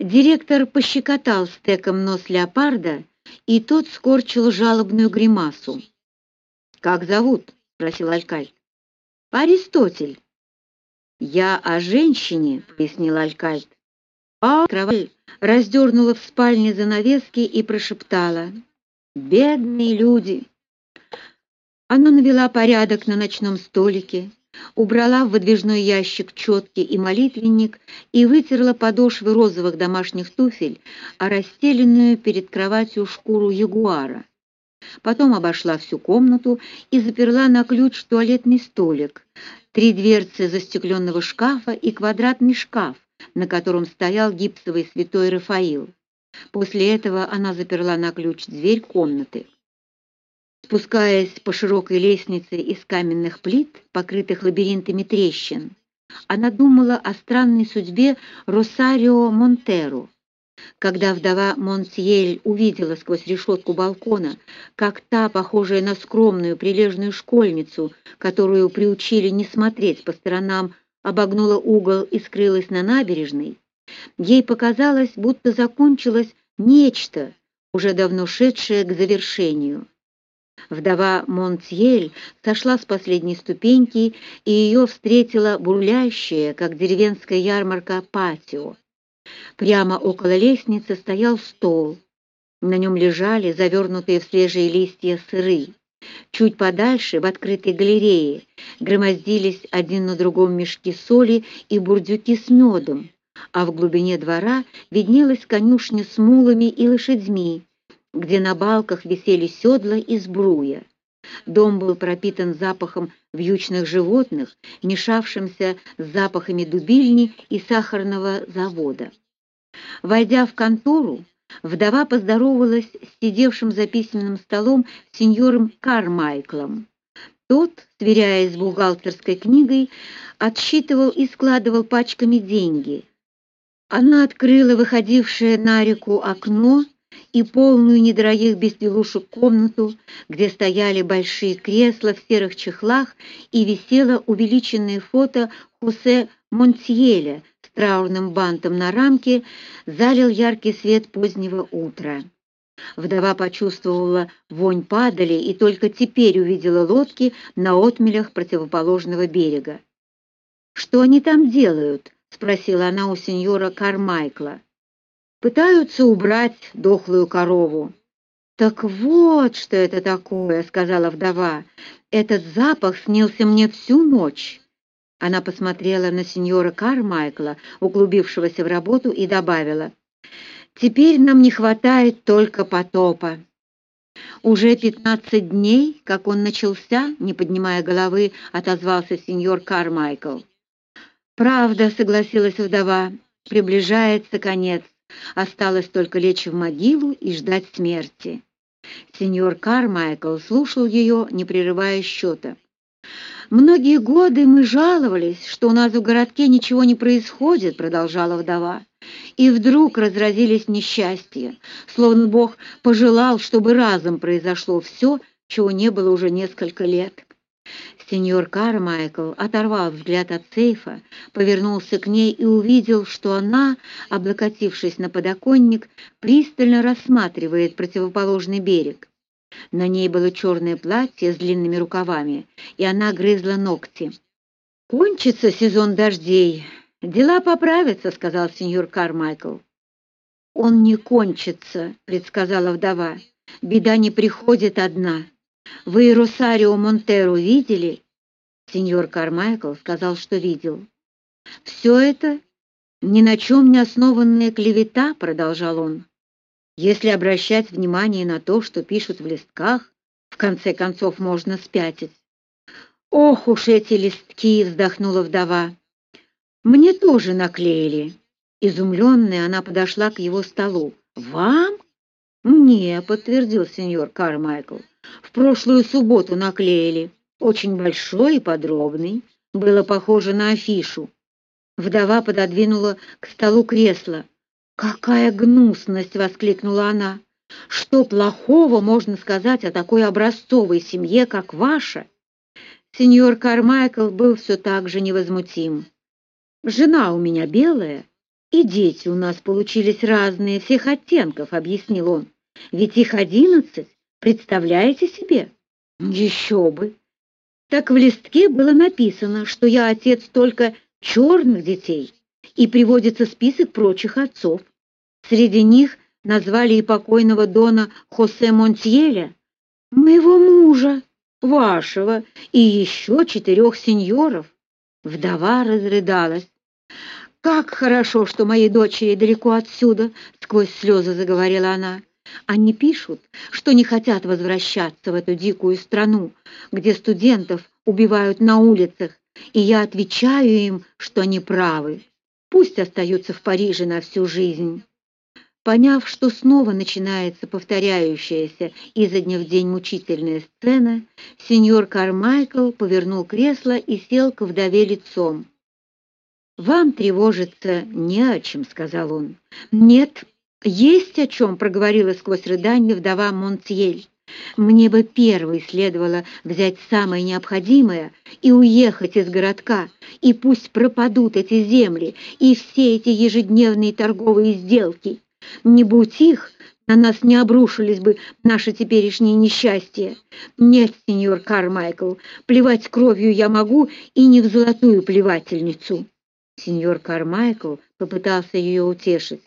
Директор пощекотал стеком нос леопарда, и тот скорчил жалобную гримасу. «Как зовут?» — спросил Алькальд. «Аристотель». «Я о женщине», — пояснил Алькальд. А кровать раздернула в спальне занавески и прошептала. «Бедные люди!» Она навела порядок на ночном столике, убрала в выдвижной ящик четки и молитвенник и вытерла подошвы розовых домашних туфель, о расстеленную перед кроватью шкуру ягуара. Потом обошла всю комнату и заперла на ключ туалетный столик, три дверцы застекленного шкафа и квадратный шкаф, на котором стоял гипсовый святой Рафаил. После этого она заперла на ключ дверь комнаты. Спускаясь по широкой лестнице из каменных плит, покрытых лабиринтами трещин, она думала о странной судьбе Росарио Монтеро. Когда вдова Монтьель увидела сквозь решетку балкона, как та, похожая на скромную прилежную школьницу, которую приучили не смотреть по сторонам, обогнула угол и скрылась на набережной, ей показалось, будто закончилось нечто, уже давно шедшее к завершению. Вдова Монтьель сошла с последней ступеньки, и ее встретила бурлящая, как деревенская ярмарка, патио. Прямо около лестницы стоял стол. На нем лежали завернутые в свежие листья сыры. Чуть подальше, в открытой галерее, громоздились один на другом мешки соли и бурдюки с медом, а в глубине двора виднелась конюшня с мулами и лошадьми, где на балках висели седла и сбруя. Дом был пропитан запахом вьючных животных, мешавшимся с запахами дубильни и сахарного завода. Войдя в контору, вдова поздоровалась с сидевшим за письменным столом сеньором Кармайклом. Тот, сверяясь с бухгалтерской книгой, отсчитывал и складывал пачками деньги. Она открыла выходившее на реку окно и полную недорогих безделушек комнату, где стояли большие кресла в серых чехлах и висело увеличенное фото Хосе Монтьеля с траурным бантом на рамке, залил яркий свет позднего утра. Вдова почувствовала вонь падали и только теперь увидела лодки на отмелях противоположного берега. «Что они там делают?» — спросила она у сеньора Кармайкла. Пытаются убрать дохлую корову. «Так вот, что это такое», — сказала вдова. «Этот запах снился мне всю ночь». Она посмотрела на сеньора Кармайкла, углубившегося в работу, и добавила. «Теперь нам не хватает только потопа». «Уже пятнадцать дней, как он начался», — не поднимая головы, отозвался сеньор Кармайкл. «Правда», — согласилась вдова, — «приближается конец. Осталось только лечь в могилу и ждать смерти. Сеньор Кармайкл слушал ее, не прерывая счета. «Многие годы мы жаловались, что у нас в городке ничего не происходит», — продолжала вдова. «И вдруг разразились несчастья, словно Бог пожелал, чтобы разом произошло все, чего не было уже несколько лет». Сеньор Кармайкл оторвал взгляд от сейфа, повернулся к ней и увидел, что она, облокотившись на подоконник, пристально рассматривает противоположный берег. На ней было черное платье с длинными рукавами, и она грызла ногти. «Кончится сезон дождей. Дела поправятся», — сказал сеньор Кармайкл. «Он не кончится», — предсказала вдова. «Беда не приходит одна». Вы Росарио Монтеро видели? Сеньор Кармайкл сказал, что видел. Все это ни на чем не основанная клевета, продолжал он. Если обращать внимание на то, что пишут в листках, в конце концов можно спятить. Ох уж эти листки, вздохнула вдова. Мне тоже наклеили. Изумленная, она подошла к его столу. Вам? Мне, подтвердил сеньор Кармайкл. В прошлую субботу наклеили. Очень большой и подробный. Было похоже на афишу. Вдова пододвинула к столу кресло. «Какая гнусность!» — воскликнула она. «Что плохого можно сказать о такой образцовой семье, как ваша?» Сеньор Кармайкл был все так же невозмутим. «Жена у меня белая, И дети у нас получились разные, всех оттенков, объяснил он. Ведь их одиннадцать, представляете себе? Еще бы. Так в листке было написано, что я отец только черных детей, и приводится список прочих отцов. Среди них назвали и покойного дона Хосе Монтьеля, моего мужа, вашего и еще четырех сеньоров. Вдова разрыдалась. «Как хорошо, что моей дочери далеко отсюда!» — сквозь слезы заговорила она. «Они пишут, что не хотят возвращаться в эту дикую страну, где студентов убивают на улицах, и я отвечаю им, что они правы. Пусть остаются в Париже на всю жизнь». Поняв, что снова начинается повторяющаяся изо дня в день мучительная сцена, сеньор Кармайкл повернул кресло и сел к вдове лицом. «Вам тревожиться не о чем», — сказал он. «Нет, есть о чем», — проговорила сквозь рыдание вдова Монтьель. «Мне бы первой следовало взять самое необходимое и уехать из городка, и пусть пропадут эти земли и все эти ежедневные торговые сделки». Не будь их, на нас не обрушились бы наши теперешние несчастья. Нет, сеньор Кармайкл, плевать кровью я могу и не в золотую плевательницу. Сеньор Кармайкл попытался ее утешить.